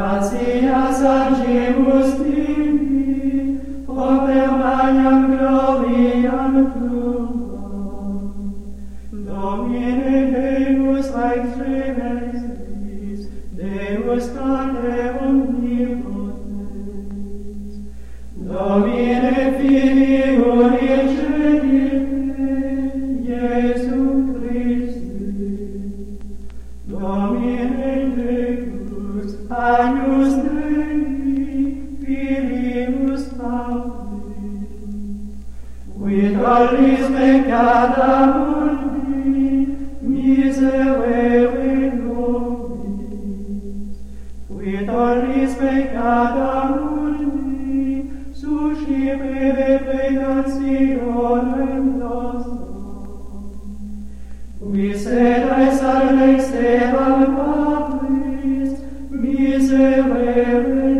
Gratia sargemus tibi, oper oh, maniam gloriam tuam. Domine Deus reit frenesis, Deus Padre omnipotens. Domine Filii Quid ollis peccata mundi, miserere nobis. Quid ollis peccata mundi, suscipere precautionem nostram. Qui sed exalex teram Patris, miserere